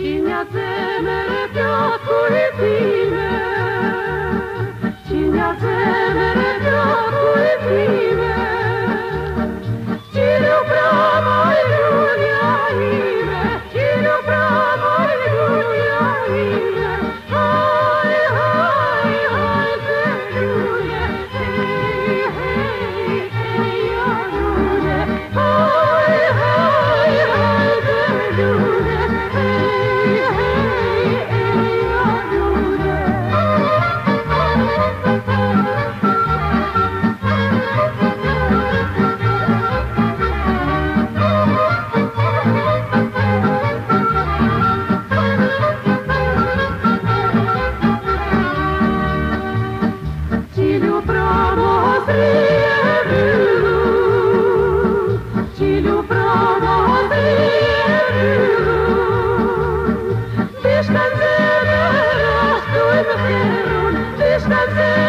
Cine te meretea cuibine, Cine te meretea cuibine, Cine vrea mai lumea ime, Cine vrea mai lumea ime, Hai, hai, hai pe lume, Hei, hei, hei, ia lume, Hai, hai, hai pe lume, Hei, Brasil. the